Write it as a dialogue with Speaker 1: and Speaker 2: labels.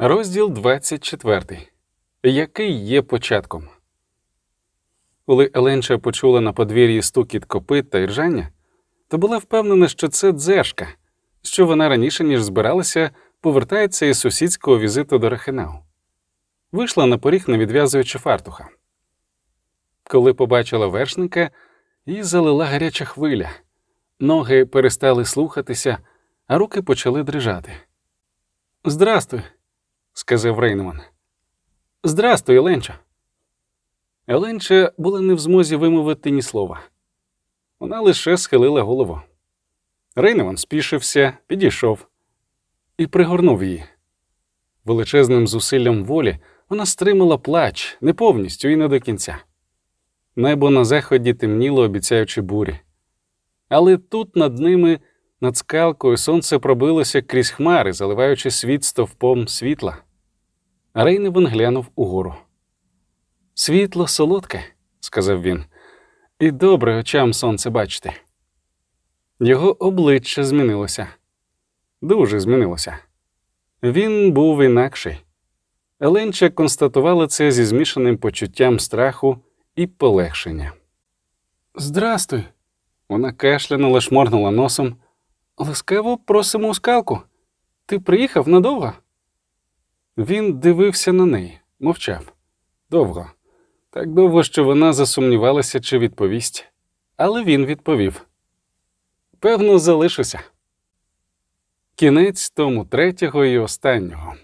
Speaker 1: Розділ 24. Який є початком. Коли Еленча почула на подвір'ї стукіт копит та іржання, то була впевнена, що це дзешка, що вона раніше, ніж збиралася, повертається із сусідського візиту до Рахенау. Вийшла на поріг, не відв'язуючи фартуха. Коли побачила вершника, її залила гаряча хвиля. Ноги перестали слухатися, а руки почали дрижати. Здрастуй, сказав Рейнман. Здрастуй, Еленча. Еленча була не в змозі вимовити ні слова. Вона лише схилила голову. Рейнеман спішився, підійшов і пригорнув її. Величезним зусиллям волі вона стримала плач не повністю і не до кінця. Небо на заході темніло, обіцяючи бурі. Але тут над ними, над скалкою, сонце пробилося крізь хмари, заливаючи світ стовпом світла. А Рейневан глянув угору. Світло солодке, сказав він, і добре очам сонце бачити. Його обличчя змінилося. Дуже змінилося. Він був інакший. Еленча констатувала це зі змішаним почуттям страху і полегшення. Здрастуй. Вона кашлянула, шморгнула носом. Ласкаво просимо у скалку. Ти приїхав надовго? Він дивився на неї, мовчав. Довго. Так довго, що вона засумнівалася, чи відповість. Але він відповів: Певно, залишуся. Кінець тому третього і останнього.